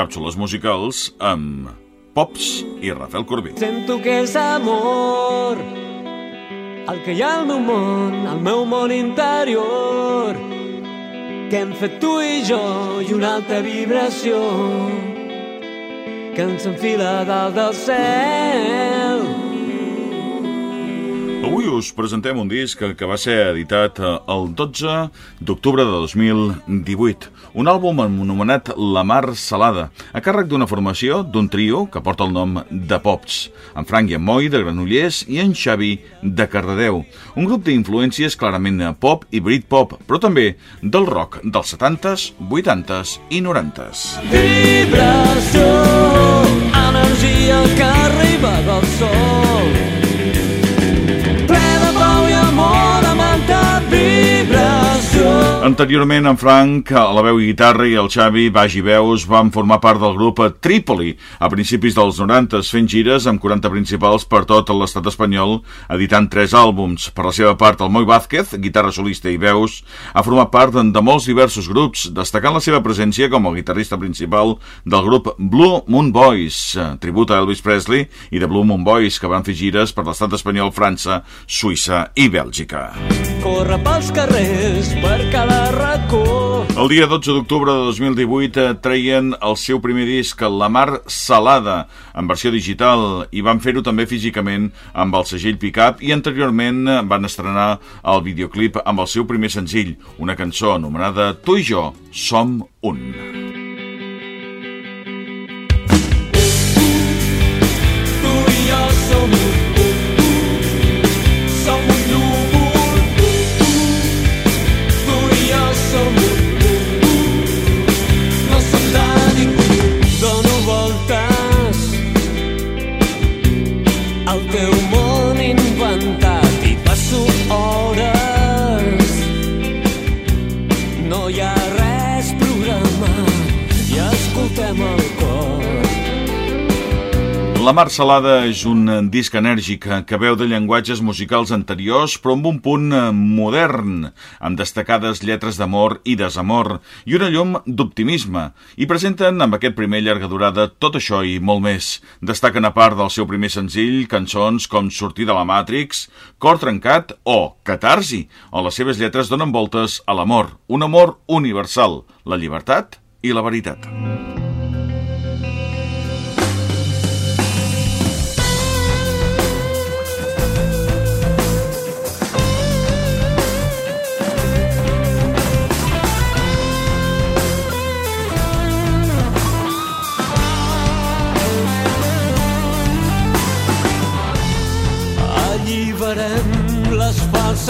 càpsules musicals amb Pops i Rafael Corbí. Sento que és amor el que hi ha al meu món, al meu món interior que hem fet tu i jo i una altra vibració que ens enfila dalt del cel Avui us presentem un disc que va ser editat eh, el 12 d'octubre de 2018. Un àlbum anomenat La Mar Salada, a càrrec d'una formació d'un trio que porta el nom de Pops, en Frank i en Moi de Granollers i en Xavi de Cardedeu. Un grup d'influències clarament pop i Britpop, però també del rock dels 70s, 80s i 90s. Vibració, energia que arriba Anteriorment, en Frank, a la veu i guitarra, i el Xavi, baix i veus, van formar part del grup Trípoli a principis dels 90, fent gires amb 40 principals per tot l'estat espanyol, editant tres àlbums. Per la seva part, el Moi Vázquez, guitarra solista i veus, ha format part de molts diversos grups, destacant la seva presència com a guitarrista principal del grup Blue Moon Boys, tribut a Elvis Presley, i de Blue Moon Boys, que van fer gires per l'estat espanyol, França, Suïssa i Bèlgica. Corre pels carrers per cada racó. El dia 12 d'octubre de 2018 eh, treien el seu primer disc, La Mar Salada, en versió digital, i van fer-ho també físicament amb el segell Pickup i anteriorment eh, van estrenar el videoclip amb el seu primer senzill, una cançó anomenada Tu i jo som un. La Mar Salada és un disc enèrgic que veu de llenguatges musicals anteriors però amb un punt modern, amb destacades lletres d'amor i desamor i una llum d'optimisme. I presenten amb aquest primer llarga durada tot això i molt més. Destaquen a part del seu primer senzill cançons com Sortir de la Matrix, Cor trencat o Catarsi, on les seves lletres donen voltes a l'amor, un amor universal, la llibertat i la veritat. Alliberem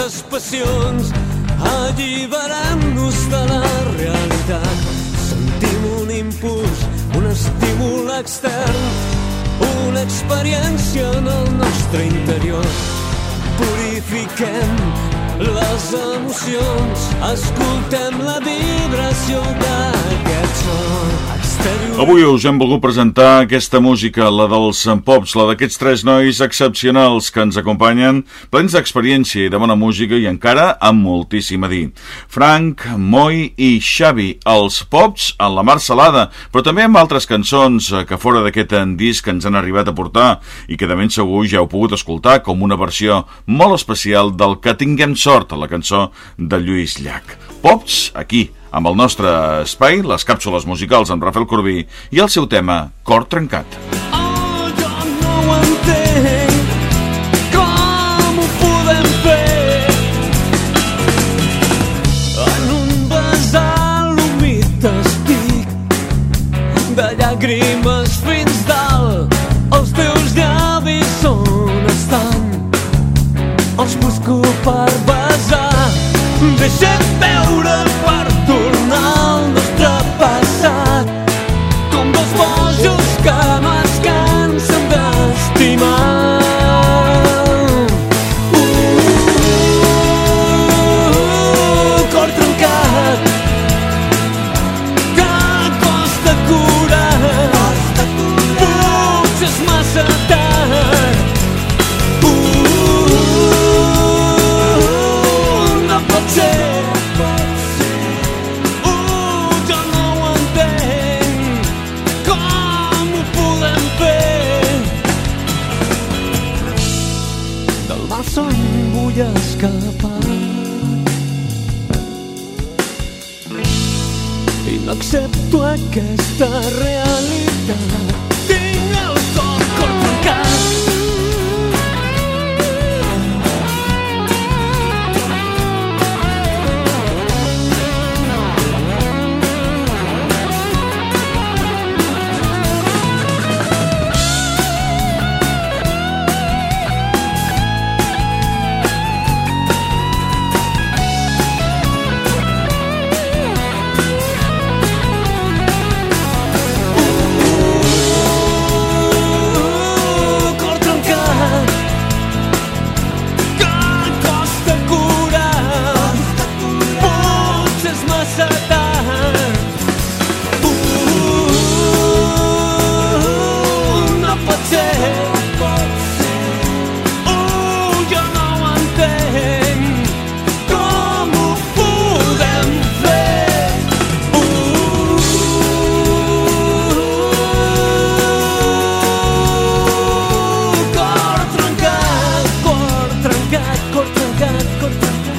falses passions, alliberem-nos de la realitat. Sentim un impuls, un estímul extern, una experiència en el nostre interior. Purifiquem les emocions, escoltem la vibració d'aquest son Avui us hem volgut presentar aquesta música, la dels Pops, la d'aquests tres nois excepcionals que ens acompanyen, plens d'experiència i de bona música i encara amb moltíssim a dir. Frank, Moi i Xavi, els Pops en la mar salada, però també amb altres cançons que fora d'aquest disc ens han arribat a portar i que de ben segur ja heu pogut escoltar com una versió molt especial del Que tinguem sort, la cançó de Lluís Llach. Pops, aquí, amb el nostre espai, les càpsules musicals amb Rafael Corbí i el seu tema Cor trencat. Oh, jo no fins dalt, els teus llavis on estan, els busco per besar, deixa't veure malson vull escapar. I no accepto aquesta realitat dekat kota